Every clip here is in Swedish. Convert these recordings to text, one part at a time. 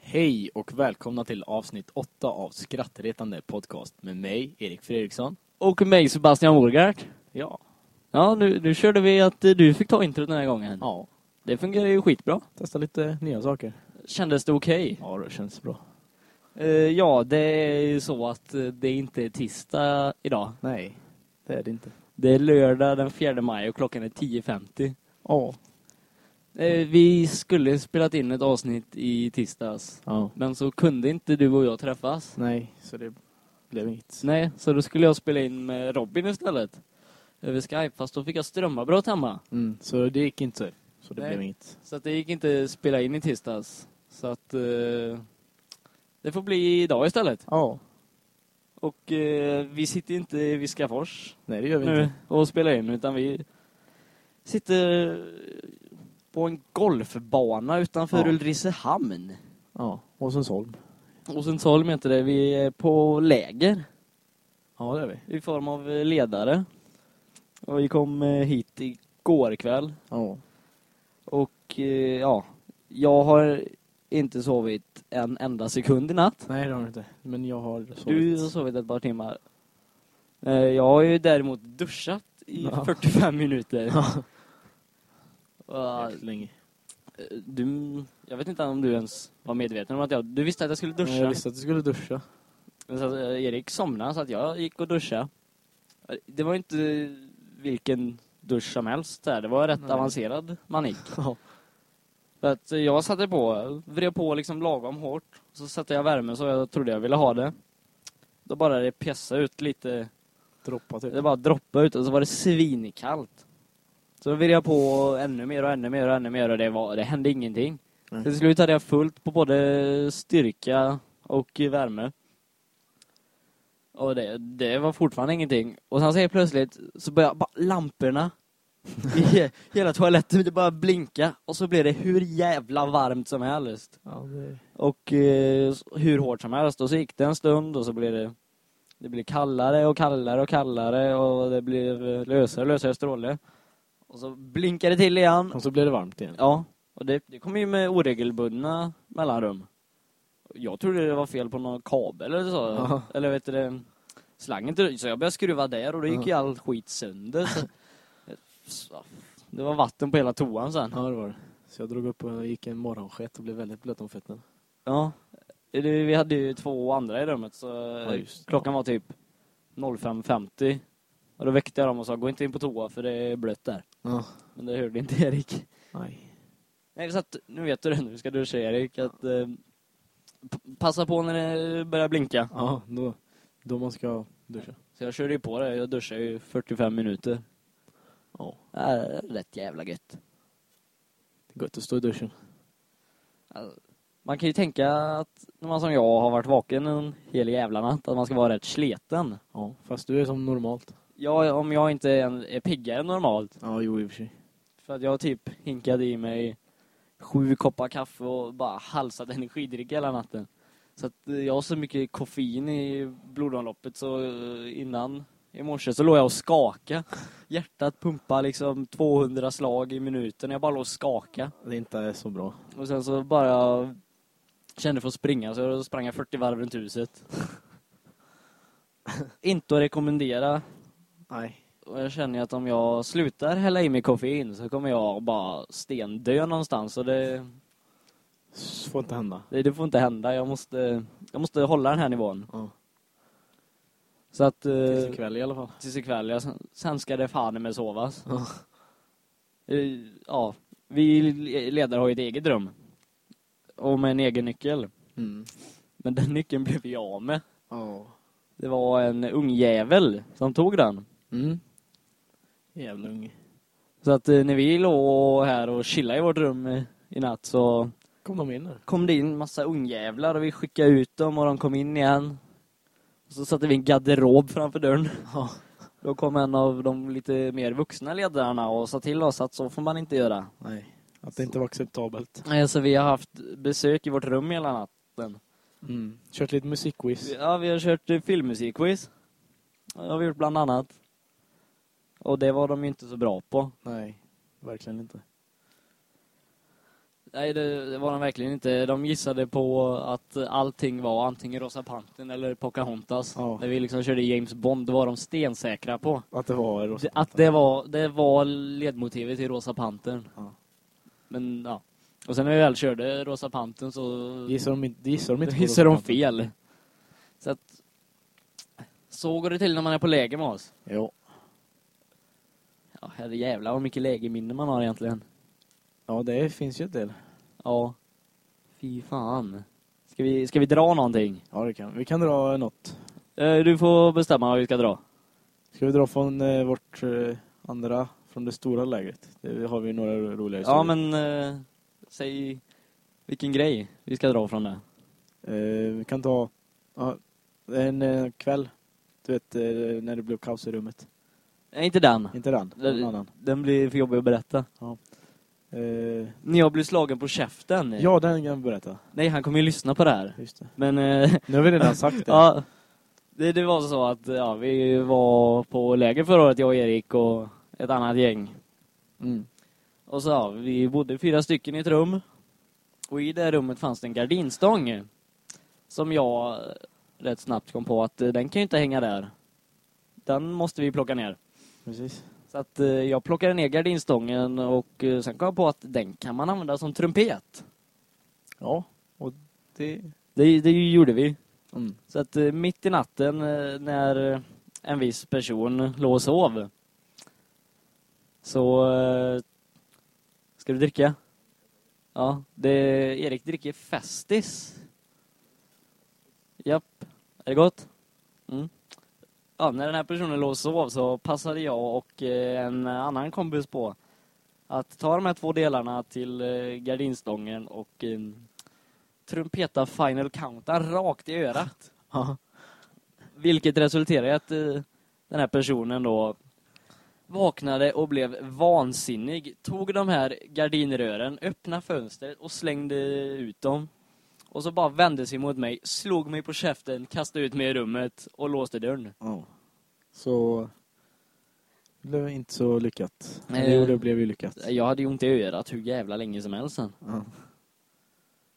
Hej och välkomna till avsnitt 8 av Skrattretande podcast med mig, Erik Fredriksson. Och mig Sebastian Morgart. Ja, Ja, nu, nu körde vi att eh, du fick ta introt den här gången. ja, Det fungerar ju skitbra. testa lite nya saker. Kändes det okej? Ja, det känns bra. Eh, ja, det är ju så att eh, det inte är tisdag idag. Nej, det är det inte. Det är lördag den 4 maj och klockan är 10.50. Ja. Eh, vi skulle spelat in ett avsnitt i tisdags. Ja. Men så kunde inte du och jag träffas. Nej, så det blev inget. Nej, så då skulle jag spela in med Robin istället. Över Skype, fast då fick jag strömavbrott hemma. Mm, så det gick inte. Så det Nej. blev inget. Så att det gick inte att spela in i tisdags. Så att det får bli idag istället. Ja. Och eh, vi sitter inte i Viskafors Nej, det gör vi nu inte. och spelar in utan vi sitter på en golfbana utanför Ja. Ulricehamn. Ja, Åsensholm. Åsensholm heter det. Vi är på läger Ja, det är vi. i form av ledare. Och vi kom eh, hit igår kväll. Ja. Och eh, ja, jag har inte sovit en enda sekund i natt. Nej, det har du inte. Men jag har sovit. Du har sovit ett par timmar. Eh, Jag har ju däremot duschat i Ja. 45 minuter. Ja. Jäkligt länge. eh, du, jag vet inte om du ens var medveten om att jag... Du visste att jag skulle duscha. Jag visste att du skulle duscha. Men Så, eh, Erik somnade så att jag gick och duschade. Eh, Det var inte vilken dusch som helst där. Det var rätt Nej. avancerad man gick. Ja. För att jag satte på, vred på liksom lagom hårt. Så satte jag värme så jag trodde jag ville ha det. Då bara det pjäsa ut lite Droppa typ. Det bara droppade ut och så var det svinkallt. Så då ville jag på ännu mer och ännu mer och ännu mer och det, var, det hände ingenting. Nej. Till slut hade jag fullt på både styrka och värme. Och det, det var fortfarande ingenting. Och sen säger plötsligt så börjar bara lamporna i he- hela toaletten det bara blinka och så blir det hur jävla varmt som helst. Ja, det... Och eh, hur hårt som helst. Och så gick det en stund och så blev det det blir kallare och kallare och kallare och det blir lösare och lösare stråle. Och så blinkar det till igen. Och så blev det varmt igen. Ja, och det, det kommer ju med oregelbundna mellanrum. Jag trodde det var fel på någon kabel eller så. Ja. Eller vet du det, slangen så jag började skruva där och då gick ju all skit sönder. Så, det var vatten på hela toan sen. Ja, det var det. Så jag drog upp och gick en morgonskett och blev väldigt blöt om fötterna. Ja. Vi hade ju två andra i rummet så just det. klockan var typ 05.50. Och då väckte jag dem och sa gå inte in på toa för det är blött där. Ja. Men det hörde inte Erik. Nej. Nej, så att, nu vet du det, nu ska du se Erik, att eh, passa på när det börjar blinka. Ja, då, då man ska duscha. Så jag körde ju på det, jag duschade ju 45 minuter. Ja. Det är rätt jävla gött. Det är gott att stå i duschen. Alltså, man kan ju tänka att när man som jag har varit vaken en hel jävla natt, att man ska vara rätt sleten. Ja, fast du är som normalt. Ja, om jag inte är, är piggare än normalt. Ja, jo i och för sig. För att jag typ hinkade i mig sju koppar kaffe och bara halsat energidryck hela natten. Så att jag har så mycket koffein i blodomloppet så eh, innan i morse så låg jag och skaka. Hjärtat pumpar liksom 200 slag i minuten. Jag bara låg och skaka. Det inte är så bra. Och sen så bara jag kände för att springa så då sprang jag 40 varv runt huset. Inte att rekommendera. Nej. Och jag känner att om jag slutar hälla i mig koffein så kommer jag bara stendö någonstans. Och det, Får inte hända. det, det får inte hända. Jag måste, jag måste hålla den här nivån. Ja. Så att... Tills eh, ikväll i alla fall. Tills ikväll, ja. Sen, sen ska det fan med sovas. Ja. Eh, Ja, vi ledare har ju ett eget rum. Och med en egen nyckel. Mm. Men den nyckeln blev vi av med. Ja. Det var en ung jävel som tog den. Mm. Jävla unge. Så att eh, när vi låg här och chillade i vårt rum eh, i natt så Kom de in där? kom det in massa ungjävlar och vi skickade ut dem och de kom in igen. Och så satte vi en garderob framför dörren. Ja. Då kom en av de lite mer vuxna ledarna och sa till oss att så får man inte göra. Nej. Att det inte var acceptabelt. Nej, så vi har haft besök i vårt rum hela natten. Mm. Kört lite musikquiz. Ja, vi har kört filmmusikquiz. Det har vi gjort bland annat. Och det var de ju inte så bra på. Nej, verkligen inte. Nej, det, det var de verkligen inte. De gissade på att allting var antingen Rosa Pantern eller Pocahontas. Ja. När vi liksom körde James Bond, var de stensäkra på. Att det var Rosa Det- Att det var, det var ledmotivet till Rosa Pantern. Ja. Men ja. Och sen när vi väl körde Rosa Pantern så Gissar de inte, gissar de inte gissade de fel. Så att så går det till när man är på läger med oss. Jo. Ja, herre jävlar vad mycket lägerminne man har egentligen. Ja, det finns ju ett del. Ja. Fy fan. Ska vi, ska vi dra någonting? Ja, det kan vi. kan dra något. Eh, Du får bestämma vad vi ska dra. Ska vi dra från eh, vårt eh, andra, från det stora lägret? Det har vi några ro- roliga Ja, historier. men eh, säg vilken grej vi ska dra från det. Vi kan ta ja, en kväll. Du vet, när det blev kaos i rummet. Nej, inte den. Inte den, någon Den, annan. den blir för jobbig att berätta. Eh, När jag blev slagen på käften. ja, den kan jag berätta. Nej, han kommer ju lyssna på det här. Just det. Men eh, Nu har vi redan sagt det. ja, det, det var så att ja, vi var på läger förra året, jag och Erik och ett annat gäng. Mm. Och så ja, vi bodde fyra stycken i ett rum. Och i det rummet fanns det en gardinstång. Som jag rätt snabbt kom på att eh, den kan ju inte hänga där. Den måste vi plocka ner. Precis. Så att eh, jag plockade ner gardinstången och eh, sen kom jag på att den kan man använda som trumpet. Ja, och det... Det, det gjorde vi. Mm. Så att eh, mitt i natten när en viss person låg och sov så ska du dricka? Ja, det Erik dricker Festis. Japp. Är det gott? Mm. Ja, när den här personen låg och sov så passade jag och eh, en annan kompis på att ta de här två delarna till eh, gardinstången och eh, trumpeta Final Countdown rakt i örat. Ja. Vilket resulterade i att den här personen då vaknade och blev vansinnig. Tog de här gardinrören, öppnade fönstret och slängde ut dem. Och så bara vände sig mot mig, slog mig på käften, kastade ut mig i rummet och låste dörren. ja. Så... Det blev inte så lyckat. Nej, Nej, jo, det- blev ju lyckat. Jag hade ju ont i örat hur jävla länge som helst sen. Ja.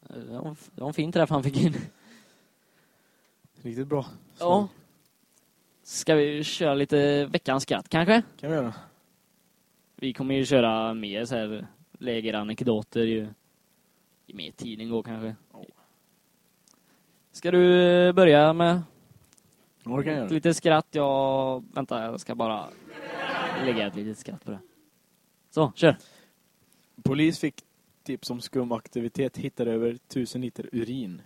Det var en- det var en fin träff han fick in. Riktigt bra. Så Ja. Ska vi köra lite veckans skratt kanske? kan vi göra. Vi kommer ju köra mer så här lägeranekdoter ju, ju mer tiden går kanske. Ska du eh, börja med Ja, det kan jag göra. lite skratt? Jag, vänta, jag ska bara lägga ett litet skratt på det. Så, kör. Polis fick tips om skum aktivitet, hittade över 1000 liter urin.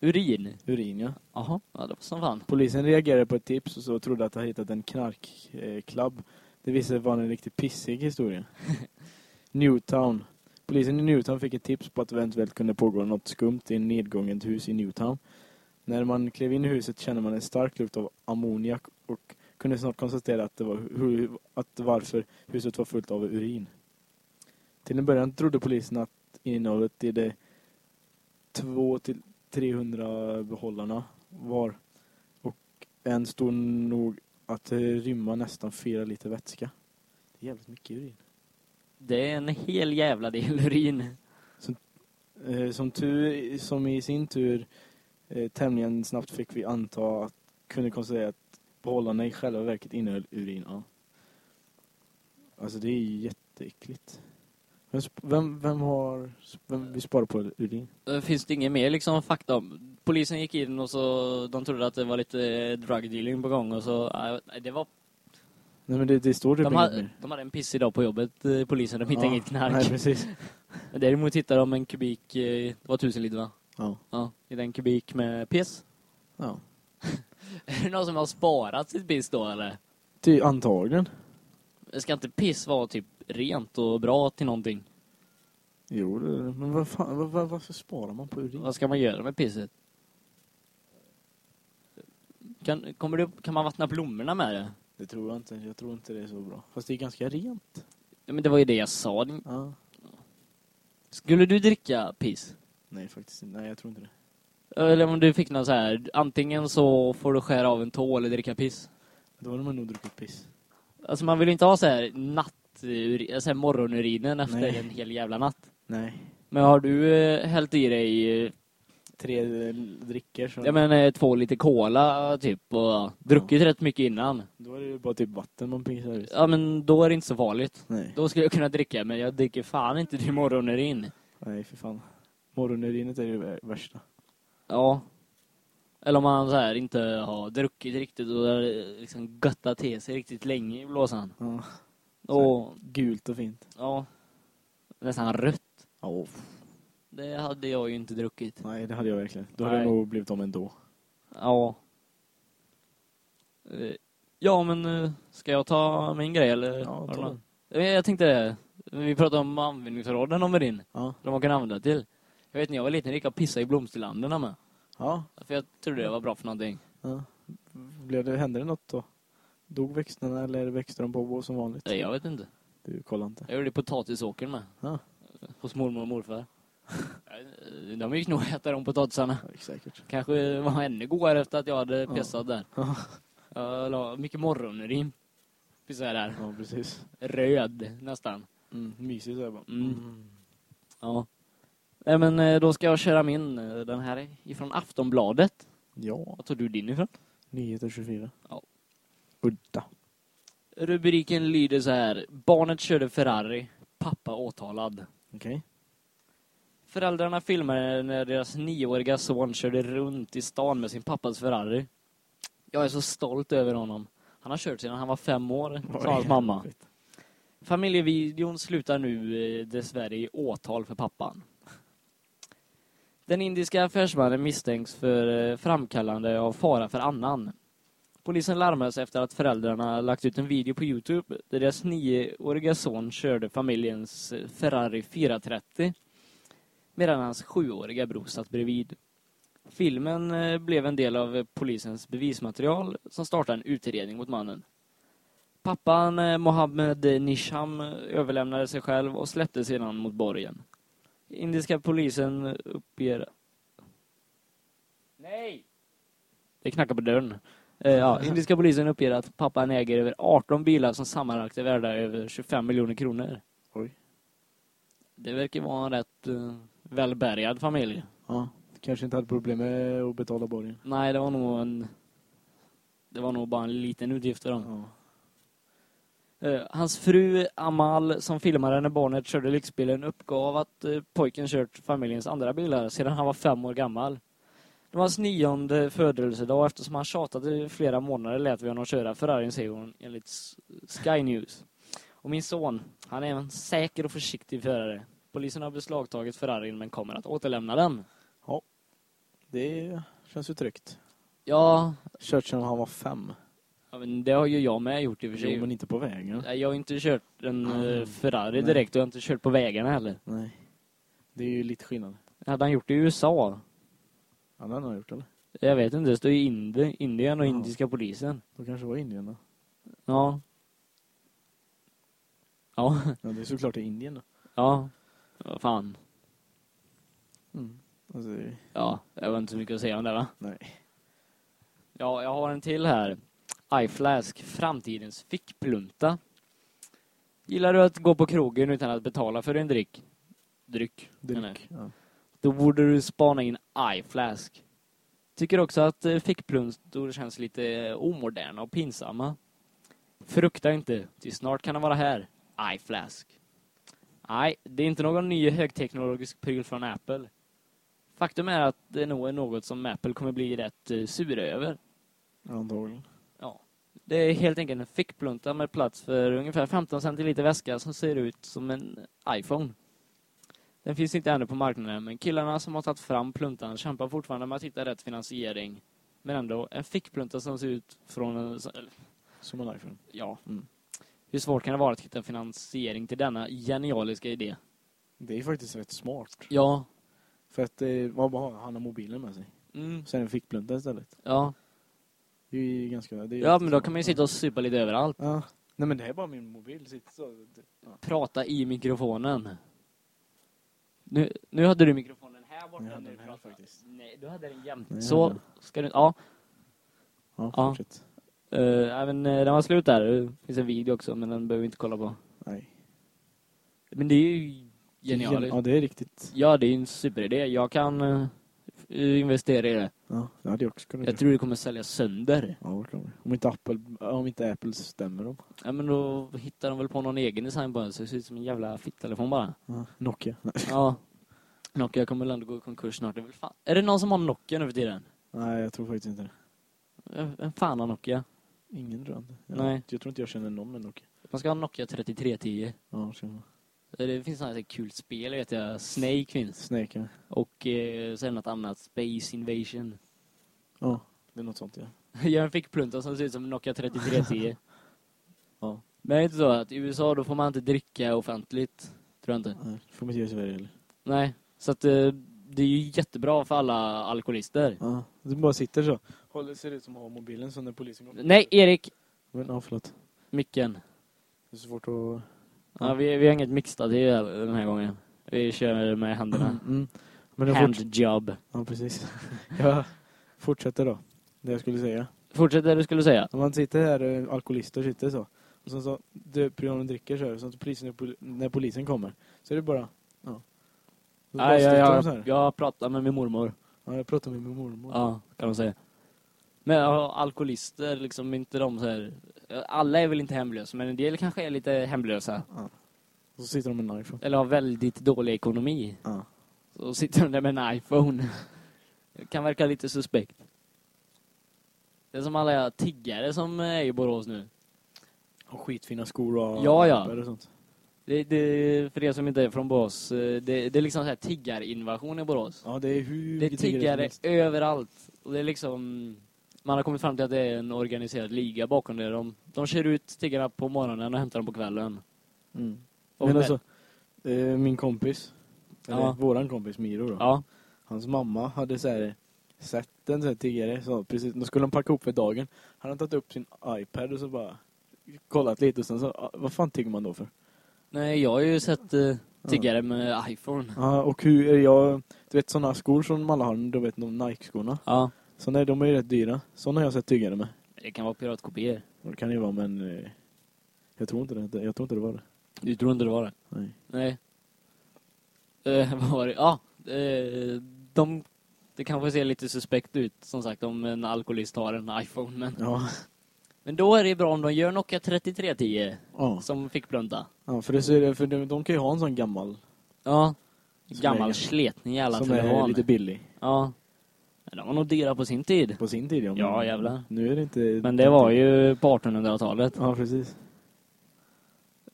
Urin. Urin, ja. Jaha, ja, det var som fan. Polisen reagerade på ett tips och så trodde att de hittat en knarkklubb. Det visade sig vara en riktigt pissig historia. Newtown. Polisen i Newtown fick ett tips på att eventuellt kunde pågå något skumt i en nedgånget hus i Newtown. När man klev in i huset kände man en stark lukt av ammoniak och kunde snart konstatera att det var hur, att varför huset var fullt av urin. Till en början trodde polisen att innehållet i de 2 till 300 behållarna var och en stor nog att rymma nästan 4 liter vätska. Det är jävligt mycket urin. Det är en hel jävla del urin. Eh, som, tur, som i sin tur eh, tämligen snabbt fick vi anta att kunde konstatera att behållarna i själva verket innehöll urin. Ja. Alltså det är ju jätteäckligt. Vem, vem, har... Vem vill spara på urin? Eh, Finns det inget mer liksom fakta om? Polisen gick in och så de trodde att det var lite drug dealing på gång och så nej, det var Nej men det, det står typ de, mer. de hade en piss idag på jobbet eh, polisen, de hittade Ja, inget knark. Nej precis. Däremot hittade de en kubik, eh, det var tusen liter va? Ja. Ja, i den kubik med piss. ja. Är det någon som har sparat sitt piss då eller? Ty, antagligen. Ska inte piss vara typ rent och bra till någonting? Jo, det, men vad fan, vad, vad, varför sparar man på urin? Vad ska man göra med pisset? Kan, kommer det, kan man vattna blommorna med det? Det tror jag inte. Jag tror inte det är så bra. Fast det är ganska rent. Ja, men det var ju det jag sa. Ja. Skulle du dricka piss? Nej, faktiskt inte. Nej, jag tror inte det. Eller om du fick någon så här, antingen så får du skära av en tå eller dricka piss. Då hade man nog druckit piss. Alltså man vill inte ha så här natt, så här morgonurinen efter Nej. en hel jävla natt. Nej. Men har du eh, hällt i dig, eh, Tre eh, drickor så... jag menar eh, två liter cola typ och druckit rätt mycket innan. Då är det ju bara typ vatten man pissar ut. Ja men då är det inte så farligt. Nej. Då skulle jag kunna dricka, men jag dricker fan inte till morgonurin. Nej, för fan. Morgonurinet är det värsta. Ja. Eller om man så här inte har druckit riktigt och det liksom göttat till sig riktigt länge i blåsan. Ja. Och Gult och fint. ja, nästan rött. Ja. Det hade jag ju inte druckit. Nej, det hade jag verkligen. Då hade Nej. jag nog blivit om ändå. Ja. Eh, Ja, men eh, ska jag ta min grej eller? Ja, ta den. Eh, Jag tänkte, vi pratade om användningsområden om din. Ja. De man kan använda till. Jag vet när jag var liten gick jag och pissade i blomsterlanden med. Ja. För jag trodde det var bra för någonting. ja. Blev det, hände det något då? Dog växterna eller växte de på som vanligt? Nej, jag vet inte. Du kollar inte. Jag gjorde potatisåkern med. Ja. Hos mormor och morfar. De gick nog att äta de potatisarna. Ja, säkert. Kanske var ännu godare efter att jag hade Ja. pissat där. Ja. Jag la mycket morgonurin. Pissade jag där. Ja, precis. Röd nästan. Mm, mysigt så här bara. Mm. Ja. Nej men eh, då ska jag köra min. eh, Den här är ifrån Aftonbladet. Ja. Vad tog du din ifrån? Nyheter 24. Ja. Udda. Rubriken lyder så här. Barnet körde Ferrari. Pappa åtalad. Okej. Föräldrarna filmade när deras nioåriga son körde runt i stan med sin pappas Ferrari. Jag är så stolt över honom. Han har kört sedan han var fem år, sa hans mamma. Familjevideon slutar nu eh, dessvärre i åtal för pappan. Den indiska affärsmannen misstänks för eh, framkallande av fara för annan. Polisen larmades efter att föräldrarna lagt ut en video på Youtube där deras nioåriga son körde familjens eh, Ferrari 430 medan hans sjuåriga bror satt bredvid. Filmen eh, blev en del av polisens bevismaterial som startade en utredning mot mannen. Pappan Mohammed Nisham överlämnade sig själv och släpptes sedan mot borgen. Indiska polisen uppger... Nej! Det knackar på dörren. Eh, ja, indiska polisen uppger att pappan äger över 18 bilar som sammanlagt är värda över 25 miljoner kronor. Oj. Det verkar vara en rätt uh, välbärgad familj. Ja. Kanske inte hade problem med att betala borgen. Nej, det var nog en... Det var nog bara en liten utgift för dem. Ja. Eh, hans fru Amal, som filmade när barnet körde lyxbilen, uppgav att eh, pojken kört familjens andra bilar sedan han var fem år gammal. Det var hans nionde födelsedag eftersom han tjatade i flera månader lät vi honom köra Ferrarin, säger hon enligt Sky News. Och min son, han är en säker och försiktig förare. Polisen har beslagtagit Ferrarin men kommer att återlämna den. Det känns ju tryggt. Ja, Kört sedan han var fem. Ja, men det har ju jag med gjort i och för sig. Jo, men inte på vägen. Jag har inte kört en eh, Ferrari direkt och jag har inte kört på vägarna heller. Nej. Det är ju lite skillnad. Hade han gjort det i USA? Ja, den har gjort eller? Jag vet inte, det står ju Indi, Indien och Ja. indiska polisen. Då kanske var Indien då. Ja. Ja, Ja, det är såklart i Indien då. ja. Vad fan. Mm. Alltså, Ja, jag har inte så mycket att säga om det va? nej. Ja, jag har en till här. iFlask, framtidens fickplunta. Gillar du att gå på krogen utan att betala för en dryck? Dryck. Dryck. Ja. Då borde du spana in iFlask. Tycker också att eh, fickpluntor känns lite eh, omoderna och pinsamma. Frukta inte, till snart kan den vara här. iFlask. Nej, det är inte någon ny högteknologisk pryl från Apple. Faktum är att det nog är något som Apple kommer bli rätt eh, sura över. Antagligen. Det är helt enkelt en fickplunta med plats för ungefär 15 centiliter väska som ser ut som en iPhone. Den finns inte ännu på marknaden, men killarna som har tagit fram pluntan kämpar fortfarande med att hitta rätt finansiering. Men ändå, en fickplunta som ser ut från en... Som en iPhone. Ja. Mm. Hur svårt kan det vara att hitta finansiering till denna genialiska idé? Det är faktiskt rätt smart. Ja. För att eh, vad har han har mobilen med sig. Mm. Sen en fickplunta istället. Ja. Det är ju ganska... Är Ja, men då kan man ju sitta och supa lite överallt. Ja. Nej men det är bara min mobil. Sitter så. Prata i mikrofonen. Nu, nu hade du mikrofonen här borta när den här pratade. faktiskt. Nej, du hade den jämt. Nej, Så, ska du... Ja. Ja, Ja. fortsätt. Uh, även uh, den var slut där. Det finns en video också, men den behöver vi inte kolla på. Nej. Men det är ju genialiskt. Ja, det är riktigt. Ja, det är en superidé. Jag kan eh, investera i det. Ja, det hade jag också kunnat Jag göra. tror det kommer sälja sönder. Ja, det om inte Apple, om inte Apple stämmer dem. Ja, men då hittar de väl på någon egen design på den så det ser ut som en jävla fitttelefon bara. Ja, Nokia. Ja. Nokia kommer väl ändå gå i konkurs snart. Det är, väl fan... är det någon som har Nokia nu för tiden? Nej, jag tror faktiskt inte det. Vem fan har Nokia? Ingen tror jag inte. Jag, Nej. Jag tror inte jag känner någon med Nokia. Man ska ha Nokia 3310. Ja, känner Det finns sådana här kul spel, vet jag. Snake finns. Snake. ja. Och eh, sen något annat. Space Invasion. Ja, det är något sånt ja. Jag fick plunta som ser ut som Nokia 3310. Ja. Men det är inte så att i USA då får man inte dricka offentligt. Tror jag inte. Nej, får man inte göra i Sverige heller. Nej. Så att eh, det är ju jättebra för alla alkoholister. Ja, du bara sitter så. Håller, ser ut som att ha mobilen så när polisen kommer. Nej, Erik! Men, ja, förlåt. Micken. Det är svårt att... Ja, vi, vi har inget mixtativ den här gången. Vi kör med händerna. Mm. Fort... Handjob. Ja, precis. Jag fortsätter då. Det jag skulle säga. Fortsätt det du skulle säga. Om man sitter här, eh, alkoholister sitter så. Och sen så, du, de dricker så här. Så att polisen, när polisen kommer. Så är det bara, ja. Så Nej, jag, så jag, jag pratar med min mormor. Ja, jag pratar med min mormor. Ja, kan man säga. Men alkoholister, liksom inte de så här... Alla är väl inte hemlösa, men en del kanske är lite hemlösa. Och så sitter de med en iPhone. Eller har väldigt dålig ekonomi. Ja. Så sitter de där med en iPhone. Det kan verka lite suspekt. Det är som alla tiggare som är i Borås nu. Och skitfina skor och Ja, ja. och sånt. Det, det, för er som inte är från Borås, eh, det, det är liksom så här tiggarinvasion i Borås. Ja, det är hur Det är tiggare överallt. Och det är liksom... Man har kommit fram till att det är en organiserad liga bakom det. De, de kör ut tiggarna på morgonen och hämtar dem på kvällen. Mm. Men alltså, eh, min kompis, eller Ja. våran kompis Miro då. Ja. Hans mamma hade så här, sett en så här tiggare, så precis, då skulle de packa upp för dagen. Han hade tagit upp sin iPad och så bara kollat lite och sen så, ah, vad fan tigger man då för? Nej, jag har ju sett uh, tiggare med iPhone. Ja, och hur, jag, du vet sådana skor som alla har, du vet de Nike-skorna. Ja. Så nej, de är ju rätt dyra. Sådana har jag sett tiggare med. Det kan vara piratkopior. Det kan ju vara, men eh, jag tror inte det, jag tror inte det var det. Du tror inte det var det? Nej. Nej. Eh, vad var det? Ja. Eh, de... Det kanske ser lite suspekt ut, som sagt, om en alkoholist har en iPhone. Men, Ja, men då är det bra om de gör Nokia 3310, ja. som fick plunta. ja för, det ser, för de, de kan ju ha en sån gammal Ja. Gammal är- sletning jävla som är telefon. lite billig. Ja. Men De var nog dyra på sin tid. På sin tid, ja. men Ja, jävlar. Nu är det inte... Men det var ju på 1800-talet. Ja, precis.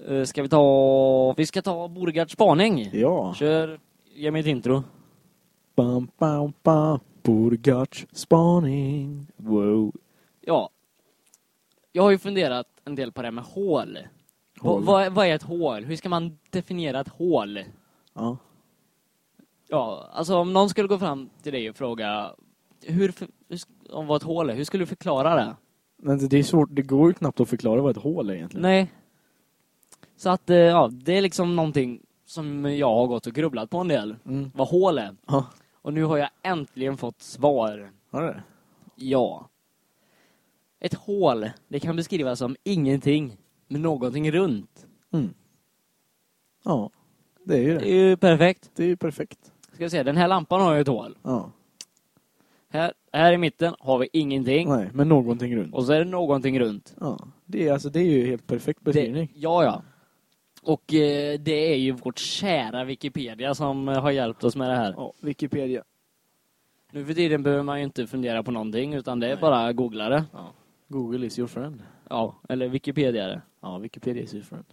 Eh, Ska vi ta... Vi ska ta Borgards spaning. Ja. Kör... Ge mig ett intro. Bam, bam, bam. Burgarts spaning. Wow. Ja. Jag har ju funderat en del på det här med hål. Hål. Va- Vad, vad är ett hål? Hur ska man definiera ett hål? Ja. Ja, alltså om någon skulle gå fram till dig och fråga hur, hur om vad ett hål är, hur skulle du förklara det? Men det är svårt, det går ju knappt att förklara vad ett hål är egentligen. Nej. Så att, eh, ja, det är liksom någonting som jag har gått och grubblat på en del. Mm. Vad hål är. Ja. Och nu har jag äntligen fått svar. Har det? Ja. Ett hål, det kan beskrivas som ingenting med någonting runt. Mm. Ja. Det är ju Det det. är ju perfekt. Det är ju perfekt. Ska vi se, den här lampan har ju ett hål. Ja. Här, här i mitten har vi ingenting. Nej, men någonting runt. Och så är det någonting runt. Ja. Det är, alltså, det är ju helt perfekt beskrivning. Det, ja, ja. Och eh, det är ju vårt kära Wikipedia som eh, har hjälpt oss med det här. Ja, Wikipedia. Nu för tiden behöver man ju inte fundera på någonting utan det är Nej. bara googla det. Google is your friend. Ja, eller Wikipedia det. Ja, Wikipedia is your friend.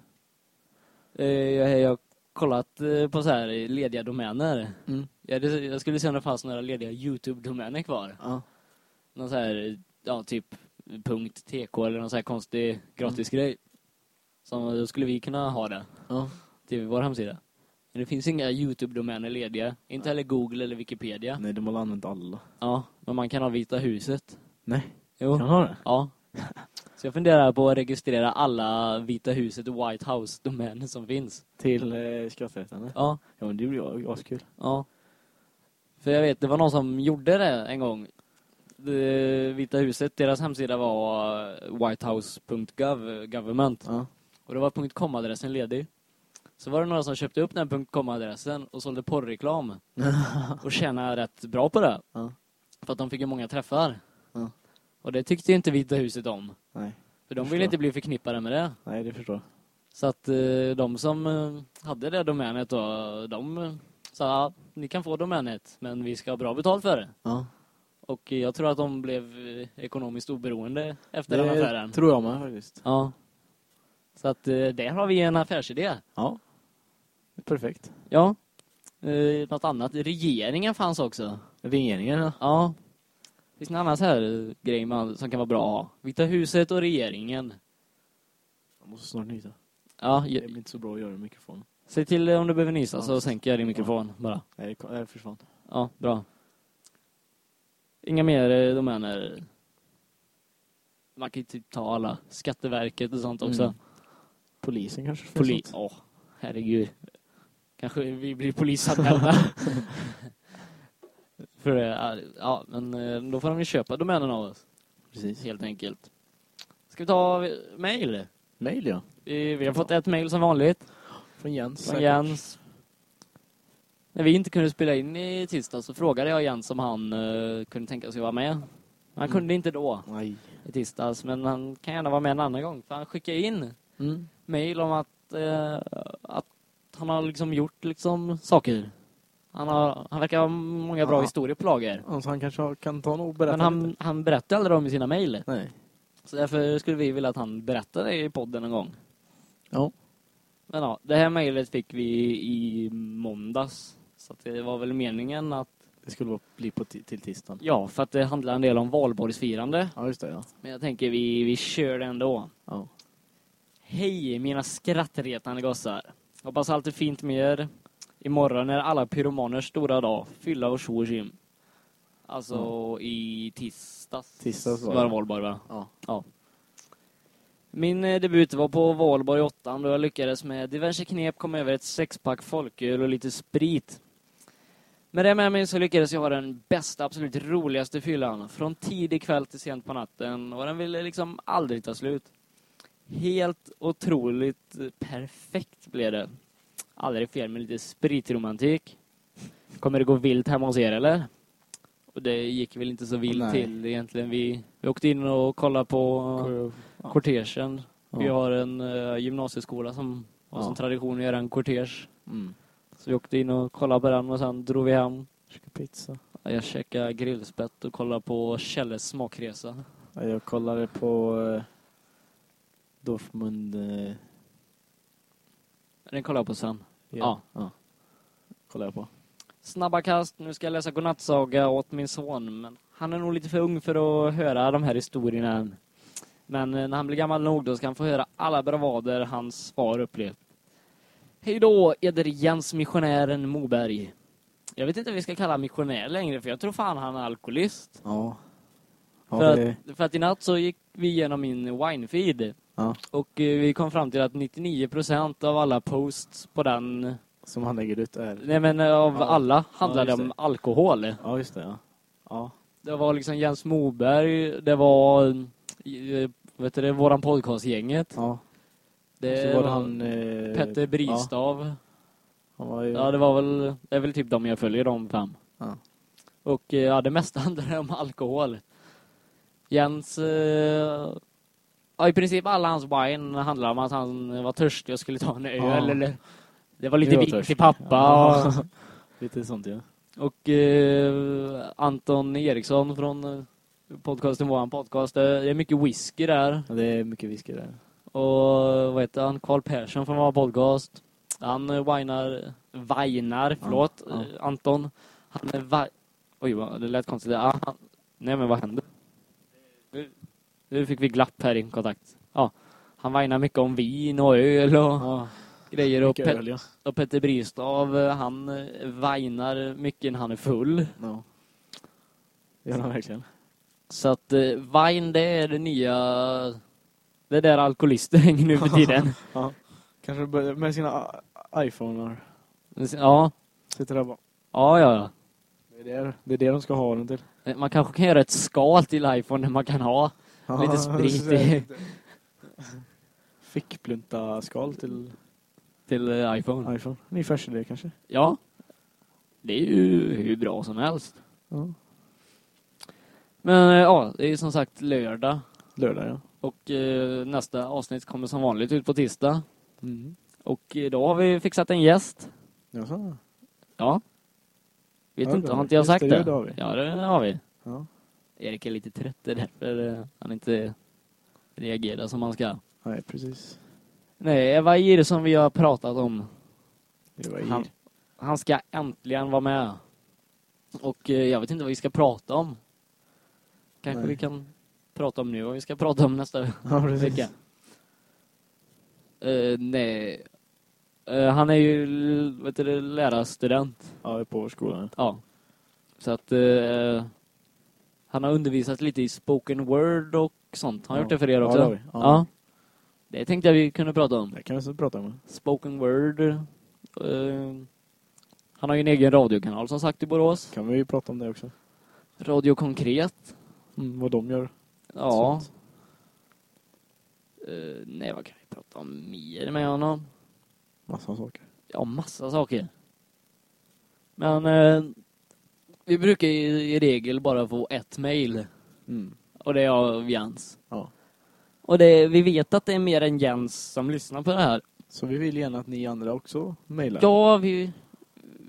Eh, jag, jag kollat eh, på så här lediga domäner. Mm. Jag, jag skulle se om det fanns några lediga YouTube-domäner kvar. Ja. Någon så här, ja typ .tk eller någon så här konstig gratis grej. Som då skulle vi kunna ha det Ja. till vår hemsida. Men det finns inga YouTube-domäner lediga. Inte heller Google eller Wikipedia. Nej, de har använt alla. Ja, men man kan ha Vita huset. Nej. Jo. Kan ha det? Ja. Så jag funderar på att registrera alla Vita huset och White House-domäner som finns. Till eh, skrattretande. Ja, Ja, men det blir askul. ja. För jag vet, det var någon som gjorde det en gång. Det Vita huset, deras hemsida var eh, whitehouse.gov, government. Ja. Och det var .com-adressen ledig. Så var det några som köpte upp den .com-adressen och sålde porrreklam. och tjänade rätt bra på det. Ja. För att de fick ju många träffar. Och det tyckte ju inte Vita huset om. Nej. För de ville inte bli förknippade med det. Nej, det förstår jag. Så att eh, de som eh, hade det domänet då, de eh, sa ja, ni kan få domänet men vi ska ha bra betalt för det. Ja. Och jag tror att de blev ekonomiskt oberoende efter den affären. Det tror jag med faktiskt. Ja. Så att där har vi en affärsidé. Ja. Perfekt. Ja. Eh, något annat. Regeringen fanns också. Regeringen, ja. Ja. Finns det någon annan så här eh, grej man, som kan vara bra att ha? Vita huset och regeringen. Jag måste snart nysa. Ja, Det är inte så bra att göra i mikrofonen. säg till eh, om du behöver nysa så Ja. sänker jag din mikrofon bara. Nej, det försvann. Ja, bra. Inga mer eh, domäner. Man kan ju typ ta alla. Skatteverket och sånt också. Mm. Polisen kanske? Polis. något? Åh, herregud. Kanske vi blir polisanmälda. För är- ja, men eh, då får de ju köpa domänen av oss. Precis. Helt enkelt. Ska vi ta eh, mail? Mail, ja. Vi, vi har fått ett mail som vanligt. Från Jens. Från. Jens. När vi inte kunde spela in i tisdag så frågade jag Jens om han eh, kunde tänka sig att vara med. Han Mm. kunde inte då Nej. i tisdags, men han kan gärna vara med en annan gång. För han skickade in Mm. mail om att, eh, att han har liksom gjort liksom saker. Han, har, han verkar ha många bra Ja. historier på lager. Alltså, han kanske kan ta och berätta Men lite. han, han berättar aldrig om i sina mail. Nej. Så därför skulle vi vilja att han berättar det i podden en gång. Ja. Men ja, det här mejlet fick vi i måndags. Så det var väl meningen att, Det skulle bli på ti- till tisdagen. ja, för att det handlar en del om valborgsfirande. Ja, just det, ja. Men jag tänker vi, vi kör det ändå. ja. Hej mina skrattretande gossar. Hoppas allt är fint med er. Imorgon är alla pyromaners stora dag. Fylla och tjo och tjim. Alltså i tisdags. Tisdags var det valborg va? Ja. Ja. Min eh, debut var på valborg 8 då jag lyckades med diverse knep komma över ett sexpack folköl och lite sprit. Med det med mig så lyckades jag ha den bästa, absolut roligaste fyllan. Från tidig kväll till sent på natten. Och den ville liksom aldrig ta slut. Helt otroligt perfekt blev det. Aldrig fel med lite spritromantik. Kommer det gå vilt hemma hos er eller? Och det gick väl inte så vilt Nej. till egentligen. Vi, vi åkte in och kollade på Ja. kortegen. Vi Ja. har en uh, gymnasieskola som har Ja. som tradition att göra en kortege. Mm. Så vi åkte in och kollade på den och sen drog vi hem. Käka pizza. Jag käkade grillspett och kollade på Kjelles smakresa. Ja, Jag kollade på eh, Dortmund. Den kollade jag på sen. Ja. ja. Kollade jag på. Snabba kast, nu ska jag läsa godnattsaga åt min son. Men han är nog lite för ung för att höra de här historierna än. Men eh, när han blir gammal nog då ska han få höra alla bravader hans far upplevt. Hej då, eder Jens missionären Moberg. Jag vet inte vad vi ska kalla missionär längre för jag tror fan han är alkoholist. Ja. Ja, för, det, att, för att i natt så gick vi igenom min winefeed. Ja. Och eh, vi kom fram till att 99% av alla posts på den, Som han lägger ut är... nej men eh, av Ja. alla, handlade just om alkohol. Ja, just det. Ja. Ja. Det var liksom Jens Moberg, det var eh, vet du det, våran podcastgänget. ja. Det så var det han... Eh, Petter Bristav. Ja, ju... Ja, det var väl, det är väl typ de jag följer, de fem. Ja. Och ja, det mesta handlade om alkohol. Jens, eh, ja, i princip alla hans wine handlar om att han var törstig och skulle ta en öl. Ja. Eller, det var lite Det var vin till pappa. Ja. Lite sånt, ja. Och eh, Anton Eriksson från eh, podcasten Våran podcast. Det är mycket whisky där. ja. Det är mycket whisky där. Och vad heter han? Karl Persson från Våran podcast. Han eh, vinar, vinar, förlåt, ja. eh, Anton. Han är. Oj, det lät konstigt. Ja, han... Nej, men vad hände? Nu, fick vi glapp här i kontakt. Ja, han vinar mycket om vin och öl och Ja, grejer. Och, Pet- öl, ja. och Petter Bristav, eh, han eh, vinar mycket när han är full. ja. Gör han verkligen. Så att eh, Vine, det är det nya... Det är där alkoholister hänger nu för tiden. Ja. Kanske med sina iPhoner. Ja, Sitter där bara. ja, ja. ja. Det Det är det, det är det de ska ha den till. Eh, Man kanske kan göra ett skal till iPhone där man kan ha Lite sprit i. Fickplunta skal till till eh, iPhone. iPhone. Ny affärsidé kanske. Ja. Det är ju hur bra som helst. Ja. Men eh, ja, det är som sagt lördag. Lördag ja. Och eh, nästa avsnitt kommer som vanligt ut på tisdag. Mm. Och eh, då har vi fixat en gäst. Jaså? Ja. Vet Ja, inte, har inte jag sagt det? det har vi. Ja, det har vi. Ja. Erik är lite trött, det är därför eh, han inte reagerar som han ska. Nej, precis. Nej, det som vi har pratat om? Han, han ska äntligen vara med. Och eh, jag vet inte vad vi ska prata om. Kanske Nej. vi kan prata om nu vad vi ska prata om nästa Ja, vecka. Eh, nej. Eh, han är ju vet du, lärarstudent. Ja, på skolan. Ja. Så att han har undervisat lite i spoken word och sånt. Har han Ja. gjort det för er Ja, också? det har vi. Ja. ja. Det tänkte jag vi kunde prata om. Det kan vi prata om. Spoken word. Eh, han har ju en egen radiokanal som sagt i Borås. Kan vi ju prata om det också. Radio Konkret. Mm, vad de gör. Ja. Eh, nej, vad kan vi prata om mer med honom? Massa saker. Ja, massa saker. Men eh, vi brukar i, regel bara få ett mail. Mm. Och det är av Jens. Ja. Och det, vi vet att det är mer än Jens som lyssnar på det här. Så vi vill gärna att ni andra också mejlar. Ja, vi,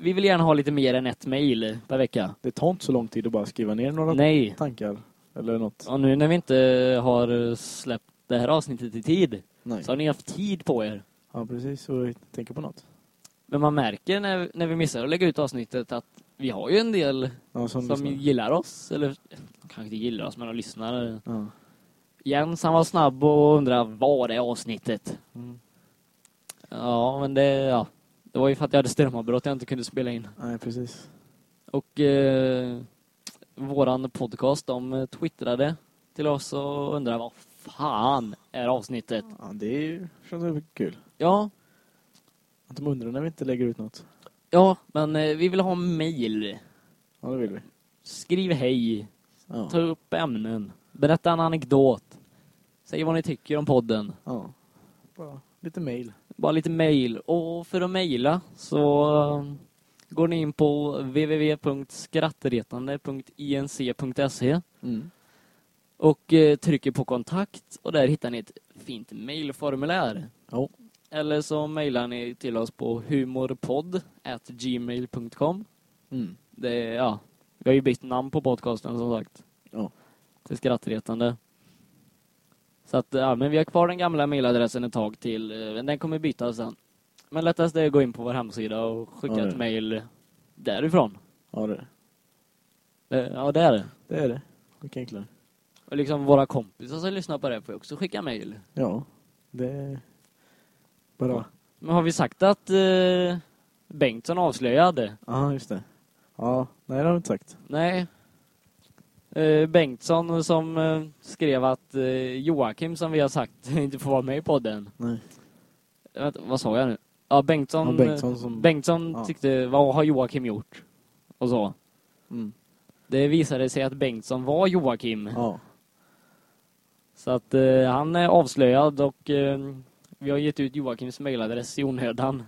vi vill gärna ha lite mer än ett mail per vecka. Det tar inte så lång tid att bara skriva ner några Nej. tankar. Eller något. Och nu när vi inte har släppt det här avsnittet i tid Nej. så har ni haft tid på er. Ja, precis. Och tänka på något. Men man märker när, när vi missar att lägga ut avsnittet att vi har ju en del Ja, som, som gillar oss. Eller kanske inte gillar oss, men de lyssnar. Ja. Jens han var snabb och undrade var är avsnittet? Mm. Ja, men det, ja. det var ju för att jag hade strömavbrott jag inte kunde spela in. Nej, precis. Och eh, våran podcast, de twittrade till oss och undrade vad fan är avsnittet? Ja, det ju- känns väl kul. Ja, Att de undrar när vi inte lägger ut något. Ja, men eh, vi vill ha mail. Ja, det vill vi. Skriv hej, Ja. ta upp ämnen, berätta en anekdot. Säg vad ni tycker om podden. ja. Bara lite mail. Bara lite mail. Och för att mejla så eh, går ni in på www.skrattretande.inc.se Mm. och eh, trycker på kontakt och där hittar ni ett fint mejlformulär. Ja. Eller så mejlar ni till oss på humorpodd@gmail.com. Mm. Det är, ja, vi har ju bytt namn på podcasten som sagt. Ja. Till skrattretande. Så att, ja, men vi har kvar den gamla mejladressen ett tag till. eh, den kommer bytas sen. Men lättast är att gå in på vår hemsida och skicka Ja, ett mejl därifrån. Ja, det är det. Ja, det är det. Det är det. Mycket enklare. Och liksom våra kompisar som lyssnar på det får också skicka mejl. Ja. Det bara... Men har vi sagt att eh, Bengtsson avslöjade? Ja, just det. Ja, nej det har vi inte sagt. Nej. Eh, Bengtsson som eh, skrev att eh, Joakim som vi har sagt inte får vara med i podden. Nej. Vänta, vad sa jag nu? Ja, Bengtsson, Ja, Bengtsson som- Bengtsson Ja. tyckte, vad har Joakim gjort? Och så. Mm. Det visade sig att Bengtsson var Joakim. Ja. Så att eh, han är avslöjad och eh, vi har gett ut Joakims mejladress i onödan.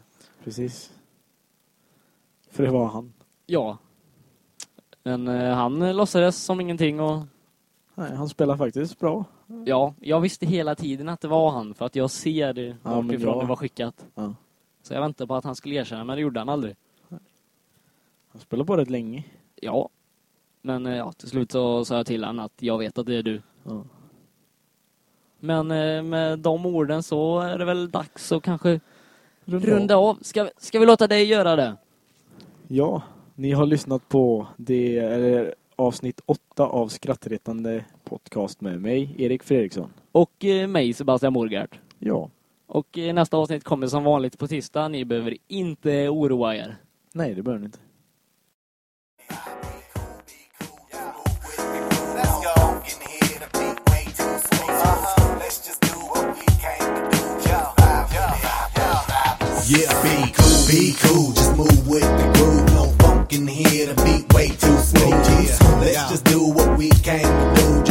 Precis. För det var han. Ja. Men eh, han låtsades som ingenting och Nej, han spelar faktiskt bra. ja, jag visste hela tiden att det var han för att jag ser Ja, vartifrån det var skickat. Ja. Så jag väntade på att han skulle erkänna, men det gjorde han aldrig. Han spelar på rätt länge. Ja. Men eh, ja, till slut så sa jag till honom att jag vet att det är du. Ja. Men eh, med de orden så är det väl dags att kanske Runda, runda av. Ska, vi- ska vi låta dig göra det? Ja, ni har lyssnat på det är avsnitt åtta av Skrattretande podcast med mig, Erik Fredriksson. Och eh, mig, Sebastian Morgard. Ja. Och eh, nästa avsnitt kommer som vanligt på tisdag. Ni behöver inte oroa er. Nej, det behöver ni inte. Yeah, be cool, be cool, just move with the groove. No funk in here, the beat way too smooth. Yeah. Let's just do what we came to do.